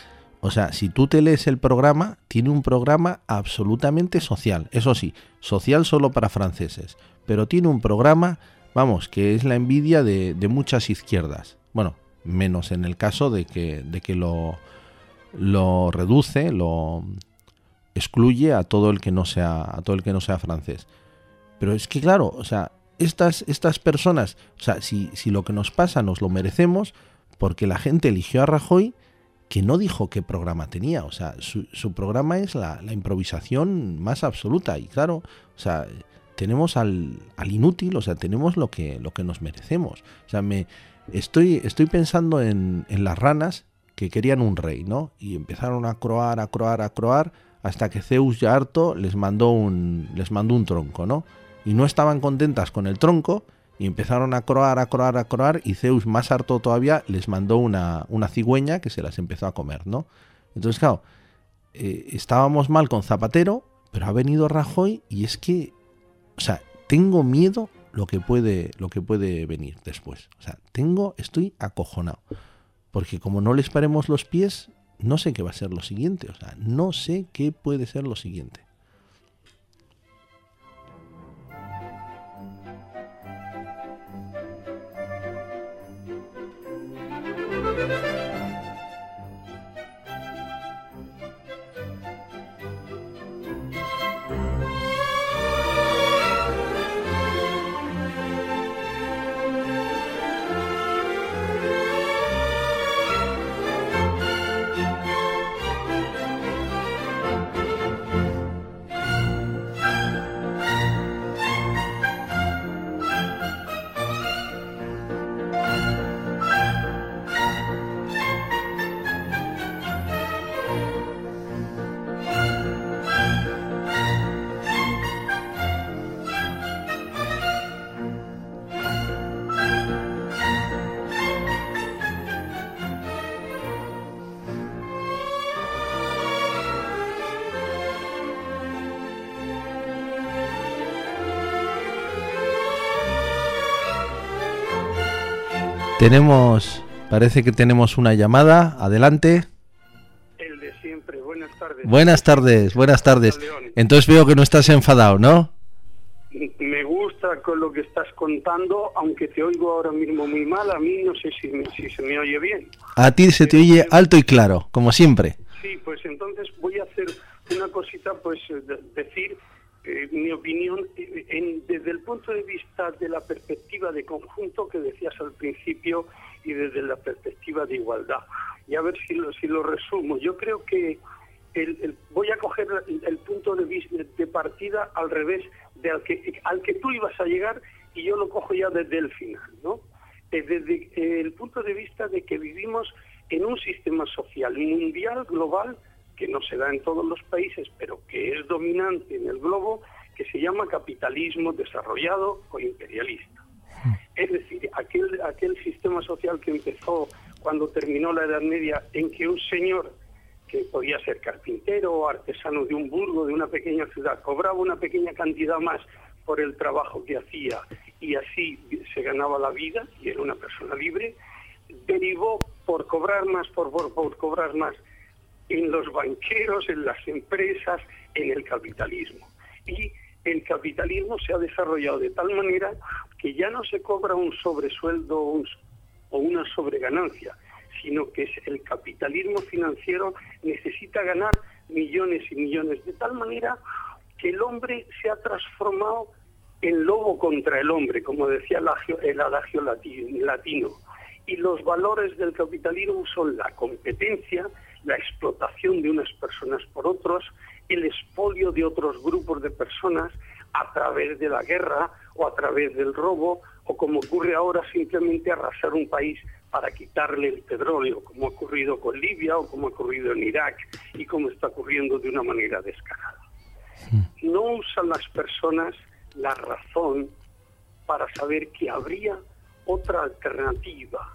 o sea, si tú te lees el programa, tiene un programa absolutamente social. Eso sí, social solo para franceses, pero tiene un programa vamos, que es la envidia de, muchas izquierdas. Bueno, menos en el caso de que, de que lo, lo reduce, lo excluye a todo el que no sea, a todo el que no sea francés. Pero es que claro, o sea, estas, estas personas, o sea, si, si lo que nos pasa nos lo merecemos, porque la gente eligió a Rajoy que no dijo qué programa tenía. O sea, su, programa es la, improvisación más absoluta. Y claro, o sea, tenemos al, inútil, o sea, tenemos lo que, lo que nos merecemos. O sea, me estoy, estoy pensando en, las ranas que querían un rey, ¿no? Y empezaron a croar, a croar, a croar, hasta que Zeus ya harto les mandó un, les mandó un tronco, ¿no? Y no estaban contentas con el tronco y empezaron a croar, a croar, a croar y Zeus más harto todavía les mandó una, una cigüeña que se las empezó a comer, ¿no? Entonces, claro, eh, estábamos mal con Zapatero, pero ha venido Rajoy y es que o sea, tengo miedo lo que puede, lo que puede venir después. O sea, tengo, estoy acojonado. Porque como no les paremos los pies, no sé qué va a ser lo siguiente. O sea, no sé qué puede ser lo siguiente. Tenemos, parece que tenemos una llamada. Adelante. El de siempre. Buenas tardes. Buenas tardes, buenas tardes. Entonces veo que no estás enfadado, ¿no? Me gusta lógico lo que estás contando, aunque te oigo ahora mismo muy mal, a mí no sé si, si se me oye bien. A ti se te oye alto y claro, como siempre. Sí, pues entonces voy a hacer una cosita, pues decir eh, mi opinión en, desde el punto de vista de la perspectiva de conjunto que decías al principio y desde la perspectiva de igualdad. Y a ver si lo, resumo. Yo creo que voy a coger el, punto de, vista, de partida al revés de que, al que tú ibas a llegar y yo lo cojo ya desde el final, ¿no? Desde el punto de vista de que vivimos en un sistema social mundial, global, que no se da en todos los países, pero que es dominante en el globo, que se llama capitalismo desarrollado o imperialista. Es decir, aquel, aquel sistema social que empezó cuando terminó la Edad Media, en que un señor que podía ser carpintero o artesano de un burgo, de una pequeña ciudad, cobraba una pequeña cantidad más por el trabajo que hacía y así se ganaba la vida y era una persona libre, derivó por cobrar más, por, por, cobrar más en los banqueros, en las empresas, en el capitalismo. Y el capitalismo se ha desarrollado de tal manera que ya no se cobra un sobresueldo o una sobreganancia, sino que el capitalismo financiero necesita ganar millones y millones, de tal manera que el hombre se ha transformado en lobo contra el hombre, como decía el adagio latino. Y los valores del capitalismo son la competencia, la explotación de unas personas por otros, el expolio de otros grupos de personas a través de la guerra o a través del robo, o como ocurre ahora simplemente arrasar un país para quitarle el petróleo, como ha ocurrido con Libia o como ha ocurrido en Irak y como está ocurriendo de una manera descarada. No usan las personas la razón para saber que habría otra alternativa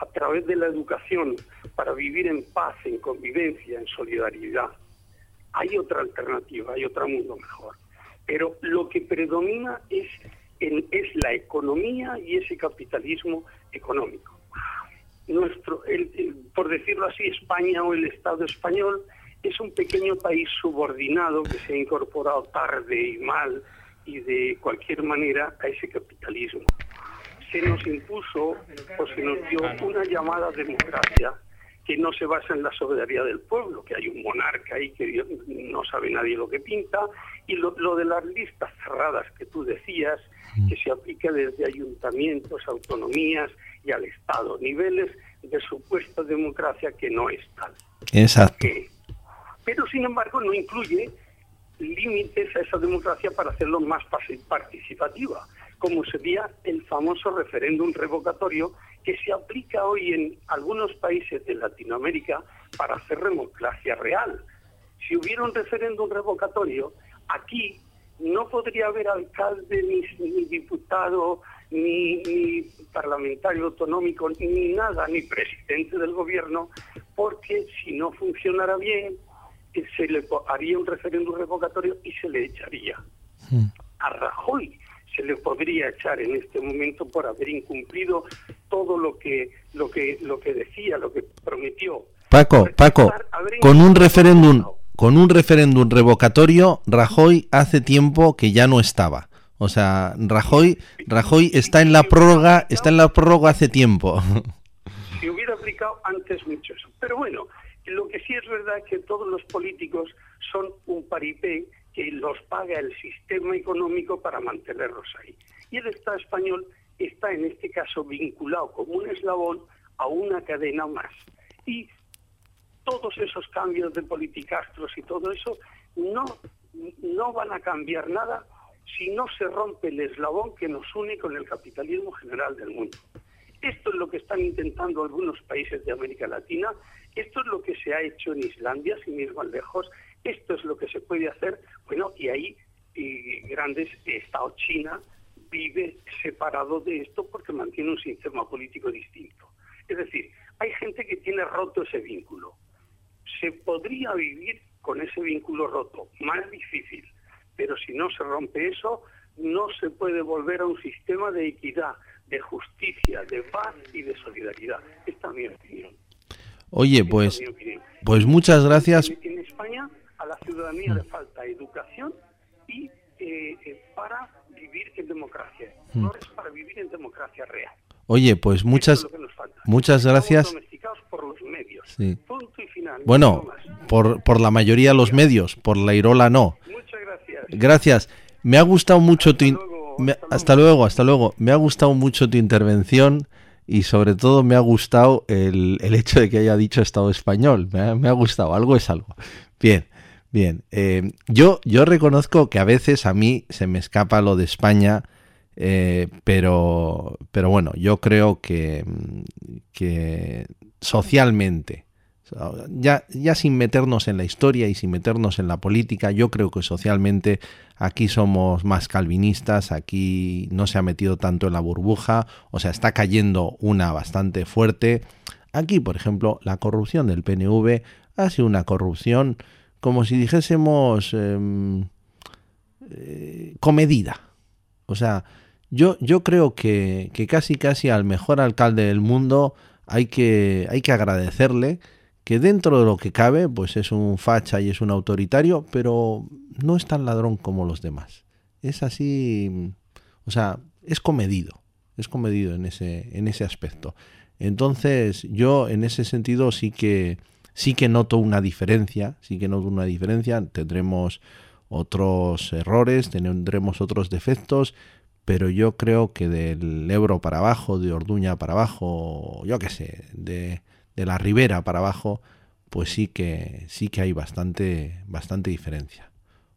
a través de la educación para vivir en paz, en convivencia, en solidaridad. Hay otra alternativa, hay otro mundo mejor. Pero lo que predomina es, es la economía y ese capitalismo económico nuestro, por decirlo así, España o el Estado español es un pequeño país subordinado que se ha incorporado tarde y mal y de cualquier manera a ese capitalismo. Se nos impuso o se nos dio una llamada democracia que no se basa en la soberanía del pueblo, que hay un monarca ahí que no sabe nadie lo que pinta, y lo, lo de las listas cerradas que tú decías, que se aplica desde ayuntamientos, autonomías, y al Estado, niveles de supuesta democracia que no es tal. Exacto. pero sin embargo no incluye límites a esa democracia para hacerlo más participativa, como sería el famoso referéndum revocatorio que se aplica hoy en algunos países de Latinoamérica para hacer democracia real. Si hubiera un referéndum revocatorio, aquí no podría haber alcalde ni, ni diputado ni, parlamentario autonómico, ni nada, ni presidente del gobierno, porque si no funcionara bien, eh, se le haría un referéndum revocatorio y se le echaría. Hmm. A Rajoy se le podría echar en este momento por haber incumplido todo lo que lo que lo que decía, lo que prometió. Paco, Paco, con un referéndum con un referéndum revocatorio, Rajoy hace tiempo que ya no estaba. O sea, Rajoy, Rajoy está en la prórroga, está en la prórroga hace tiempo. Si hubiera aplicado antes mucho eso. Pero bueno, lo que sí es verdad es que todos los políticos son un paripé los paga el sistema económico para mantenerlos ahí. Y el Estado español está en este caso vinculado como un eslabón a una cadena más. Y todos esos cambios de politicastros y todo eso no, no van a cambiar nada si no se rompe el eslabón que nos une con el capitalismo general del mundo. Esto es lo que están intentando algunos países de América Latina, esto es lo que se ha hecho en Islandia, sin ir más lejos, esto es lo que se puede hacer, bueno, y ahí y grandes Estado China vive separado de esto porque mantiene un sistema político distinto. Es decir, hay gente que tiene roto ese vínculo. Se podría vivir con ese vínculo roto, más difícil, pero si no se rompe eso, no se puede volver a un sistema de equidad, de justicia, de paz y de solidaridad. Esta es mi opinión. Oye, pues, pues muchas gracias. En España a la ciudadanía le falta educación y eh, eh, para vivir en democracia. hmm. valores para vivir en democracia real. Oye, pues muchas, muchas gracias. Por los medios. Sí. Punto y final. Bueno, por, por la mayoría los medios, por la Irola no. Muchas gracias. Gracias. Me ha gustado mucho tu... hasta, luego. hasta, luego, Me ha gustado mucho tu intervención y sobre todo me ha gustado el, el hecho de que haya dicho Estado español. Me ha, me ha gustado, algo es algo. Bien, bien. Eh, yo, yo reconozco que a veces a mí se me escapa lo de España eh, pero, pero bueno, yo creo que, que socialmente, ya, ya sin meternos en la historia y sin meternos en la política, yo creo que socialmente aquí somos más calvinistas, aquí no se ha metido tanto en la burbuja, o sea, está cayendo una bastante fuerte. Aquí, por ejemplo, la corrupción del PNV ha sido una corrupción como si dijésemos em, eh, comedida. O sea, yo, yo creo que, que, casi casi al mejor alcalde del mundo hay que, hay que agradecerle que dentro de lo que cabe, pues es un facha y es un autoritario, pero no es tan ladrón como los demás. Es así, o sea, es comedido, es comedido en ese, en ese aspecto. Entonces, yo en ese sentido sí que sí que noto una diferencia, sí que noto una diferencia, tendremos otros errores, tendremos otros defectos, pero yo creo que del Ebro para abajo, de Orduña para abajo, yo qué sé, de, la Ribera para abajo, pues sí que sí que hay bastante bastante diferencia.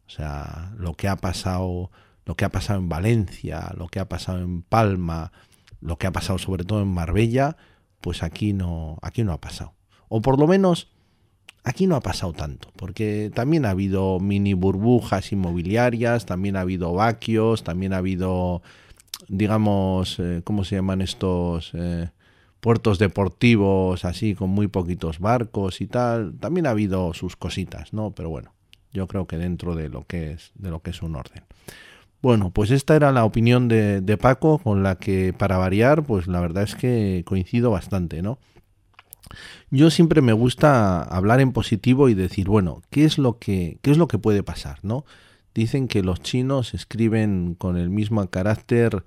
O sea, lo que ha pasado, lo que ha pasado en Valencia, lo que ha pasado en Palma, lo que ha pasado sobre todo en Marbella, pues aquí no aquí no ha pasado. O por lo menos Aquí no ha pasado tanto, porque también ha habido mini burbujas inmobiliarias, también ha habido vaquios, también ha habido, digamos, eh, ¿cómo se llaman estos? Eh, puertos deportivos así con muy poquitos barcos y tal. También ha habido sus cositas, ¿no? Pero bueno, yo creo que dentro de lo que es, de lo que es un orden. Bueno, pues esta era la opinión de, de Paco, con la que para variar, pues la verdad es que coincido bastante, ¿no? Yo siempre me gusta hablar en positivo y decir, bueno, ¿qué es lo que, qué es lo que puede pasar? ¿no? Dicen que los chinos escriben con el mismo carácter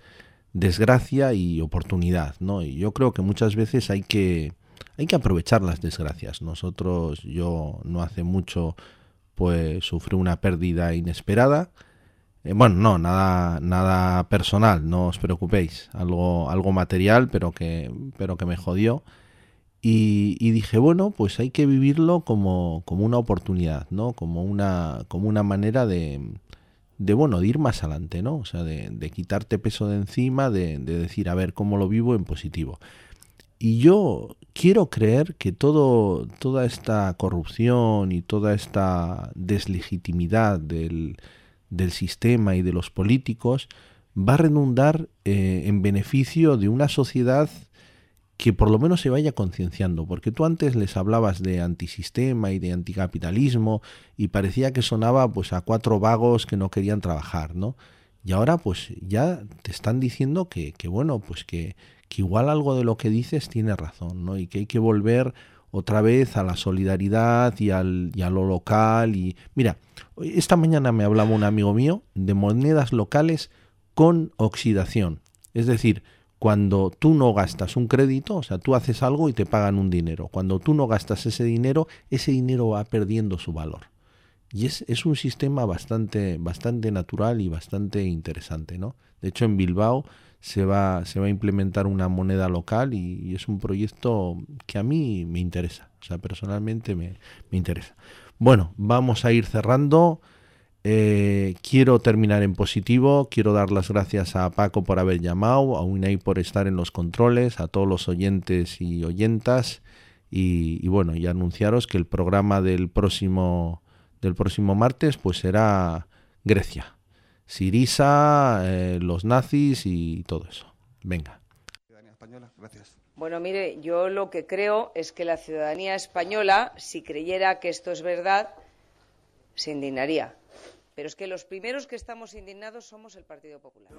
desgracia y oportunidad, ¿no? Y yo creo que muchas veces hay que, hay que aprovechar las desgracias. Nosotros, yo no hace mucho, pues sufrí una pérdida inesperada. Eh, bueno, no, nada, nada personal, no os preocupéis. Algo, algo material, pero que, pero que me jodió. Y, dije, bueno, pues hay que vivirlo como, como, una oportunidad, ¿no? Como una, como una manera de, de, bueno, de ir más adelante, ¿no? O sea, de, de quitarte peso de encima, de, de, decir, a ver, ¿cómo lo vivo en positivo? Y yo quiero creer que todo, toda esta corrupción y toda esta deslegitimidad del, del sistema y de los políticos va a redundar eh, en beneficio de una sociedad que por lo menos se vaya concienciando, porque tú antes les hablabas de antisistema y de anticapitalismo y parecía que sonaba pues a cuatro vagos que no querían trabajar, ¿no? Y ahora pues ya te están diciendo que, que bueno, pues que, que, igual algo de lo que dices tiene razón, ¿no? Y que hay que volver otra vez a la solidaridad y, al, y a lo local. Y mira, esta mañana me hablaba un amigo mío de monedas locales con oxidación. Es decir, cuando tú no gastas un crédito, o sea, tú haces algo y te pagan un dinero. Cuando tú no gastas ese dinero, ese dinero va perdiendo su valor. Y es, es un sistema bastante, bastante natural y bastante interesante, ¿no? De hecho, en Bilbao se va, se va a implementar una moneda local y, es un proyecto que a mí me interesa. O sea, personalmente me, me interesa. Bueno, vamos a ir cerrando. Eh, quiero terminar en positivo, quiero dar las gracias a Paco por haber llamado, a Unai por estar en los controles, a todos los oyentes y oyentas y, bueno, y anunciaros que el programa del próximo del próximo martes pues será Grecia, Sirisa, eh, los nazis y todo eso. Venga. Bueno, mire, yo lo que creo es que la ciudadanía española, si creyera que esto es verdad, se indignaría pero es que los primeros que estamos indignados somos el Partido Popular.